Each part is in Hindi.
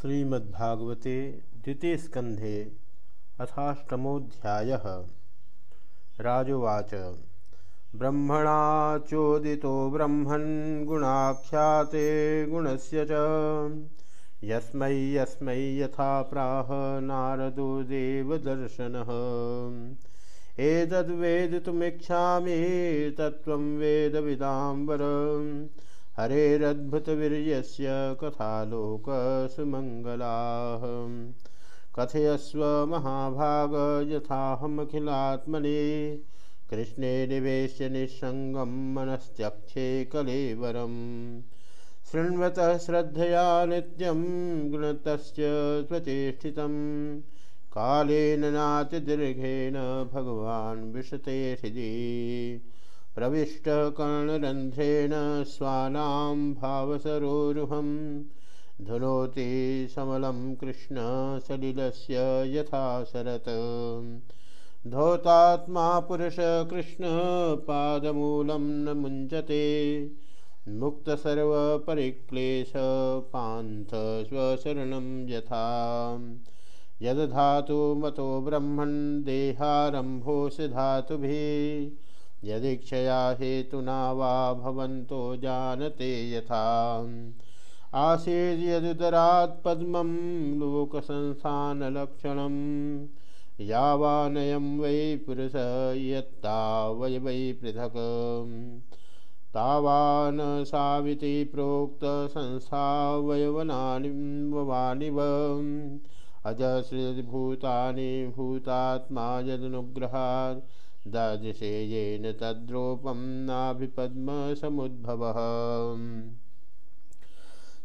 श्रीमद्भागवते द्वितीय स्कंधे अथाष्टमोध्याय राजोवाच। ब्रह्मणा चोदितो ब्रह्मन् गुणाख्याते गुणस्य च। यस्मै यस्मै यथा नारदो देवदर्शनः। एतद्वेदितुमिच्छामि, तत्त्वं वेदविदाम्बर हरेरद्भुतवीर्यस्य कथालोकसुमङ्गलाः। कथयस्व महाभाग यथाहमखिलात्मने। कृष्णे निवेश्य निःसङ्गं मनस्त्यक्षे कलेवरम्। शृण्वतः श्रद्धया नित्यं गुणतस्य स्वचेष्टितं कालेन नातिदीर्घेन भगवान् विशते हृदि प्रविष्टकर्णरन्ध्रेण स्वानां भावसरोरुहं धुनोति समलं कृष्णसलिलस्य यथा शरत् धौतात्मा पुरुषकृष्णपादमूलं न मुञ्चते मुक्तसर्वपरिक्लेशपान्थ स्वशरणं यथा। यदधातु मतो ब्रह्मन्, देहारम्भोऽसि धातुभिः। यदीक्षया हेतुना वा भवन्तो जानते यथा। आसीद्यदुदरात् पद्मं लोकसंस्थानलक्षणं। यावानयं वै पुरुष यत्ता वै वै पृथक्। तावान् साविति प्रोक्तसंस्थावयवनानि अजश्रिभूतानि भूतात्मा यदनुग्रहात्। ददृशे येन तद्रूपं नाभिपद्मसमुद्भवः।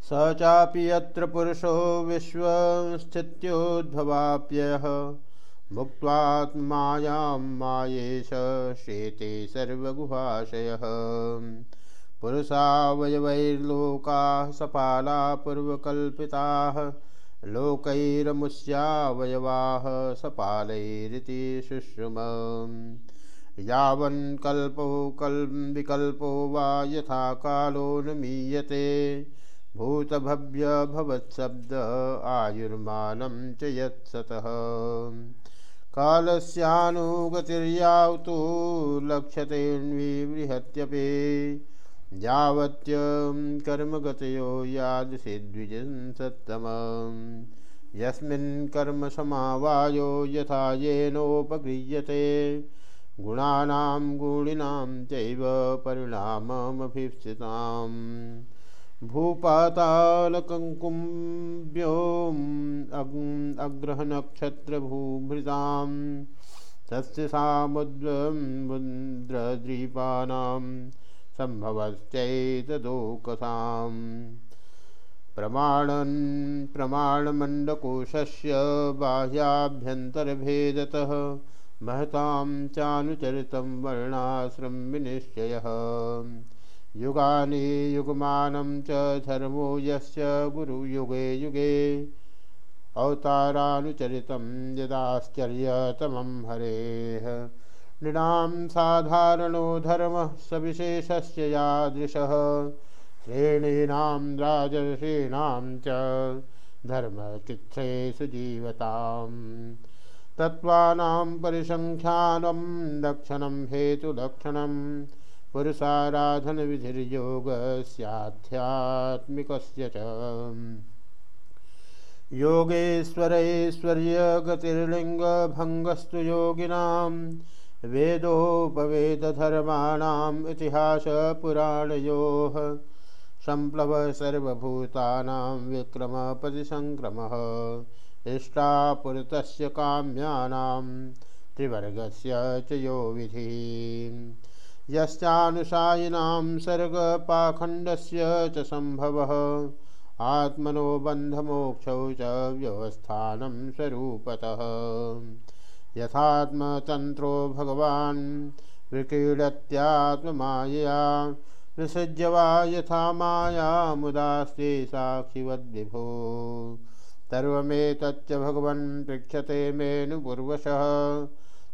स चापि यत्र पुरुषो विश्वस्थित्योद्भवाप्ययः मुक्त्वात्मायां मायेश शेते सर्वगुहाशयः। पुरुषावयवैर्लोकाः सपाला पूर्वकल्पिताः लोकैरमुष्यावयवाः सपालैरिति शुश्रुम। यावन्कल्पो कल विकल्पो वा यथा कालो न मीयते भूतभव्यभवत्शब्द आयुर्मानं च यत्सतः कालस्यानुगतिर्यावतु लक्ष्यतेऽन्विबृहत्यपि यावत्यं कर्मगतयो यादृशिद्विजसत्तमं यस्मिन् कर्मसमावायो यथा येनोपगृह्यते। गुणानां गुणिनां चैव परिणाममभीप्सिताम् भूपातालकङ्कुम्भ्योम् अग्रहनक्षत्रभूभृतां सस्यसामुद्रद्रीपानां सम्भवश्चैतदोकसाम्। प्रमाणन् प्रमाणमण्डकोशस्य बाह्याभ्यन्तरभेदतः महतां चानुचरितं वर्णाश्रम विनिश्चयः। युगानि युगमानं च धर्मो युगे। अवतारानुचरितं यदाश्चर्यतमं हरेः। नृणां साधारणो धर्मः सविशेषस्य यादृशः। श्रेणीनां राजर्षीणां च जीवताम्। तत्त्वानां परिसङ्ख्यानं लक्षणं हेतुलक्षणं पुरुषाराधनविधिर्योगस्याध्यात्मिकस्य च। योगेश्वरैश्वर्यगतिर्लिङ्गभङ्गस्तु योगिनां वेदोपवेदधर्माणाम् इतिहासपुराणयोः सम्प्लव सर्वभूतानां विक्रमपतिसङ्क्रमः इष्टापुरतस्य काम्यानां त्रिवर्गस्य च यो सम्भवः आत्मनो बन्धमोक्षौ च व्यवस्थानं स्वरूपतः। यथात्मतन्त्रो भगवान् विसृज्य वा यथा मुदास्ते साक्षिवद्विभो। सर्वमेतच्च भगवन् पृक्षते मेनुपूर्वशः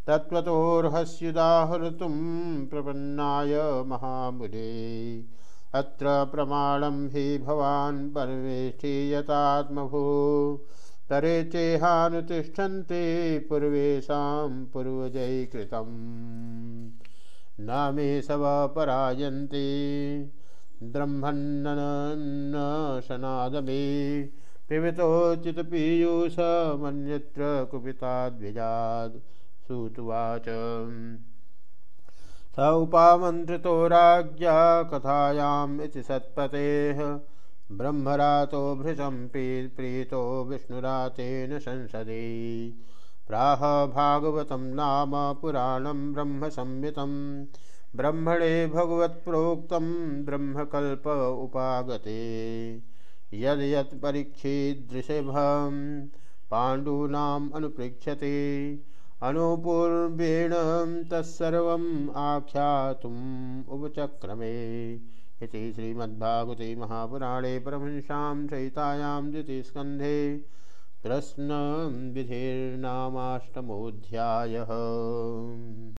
तत्त्वतोर्हस्युदाहर्तुं प्रपन्नाय महामुने। अत्र प्रमाणं हि भवान् परमेष्ठि यतात्मभू तरे चेहानुतिष्ठन्ते पूर्वेषां पूर्वजैकृतम् न मे सव परायन्ते ब्रह्मन्न सनादमे पिबतोचितपीयूषमन्यत्र कुपिताद्विजात् सुतुवाच। स उपामन्त्रितो राज्ञा कथायाम् इति सत्पतेः। ब्रह्मरातो भृशं प्रीतो विष्णुरातेन संसदे। प्राह भागवतं नाम पुराणं ब्रह्मसंहितं ब्रह्मणे भगवत्प्रोक्तं ब्रह्मकल्प उपागते। यद् यत् परीक्षीदृशभं पाण्डूनाम् अनुपृक्षते अनुपूर्वेण तत्सर्वम् आख्यातुम् उपचक्रमे इति श्रीमद्भागवते महापुराणे परमहंसां सहितायां द्वितीयस्कन्धे प्रश्नविधिर्नामाष्टमोऽध्यायः।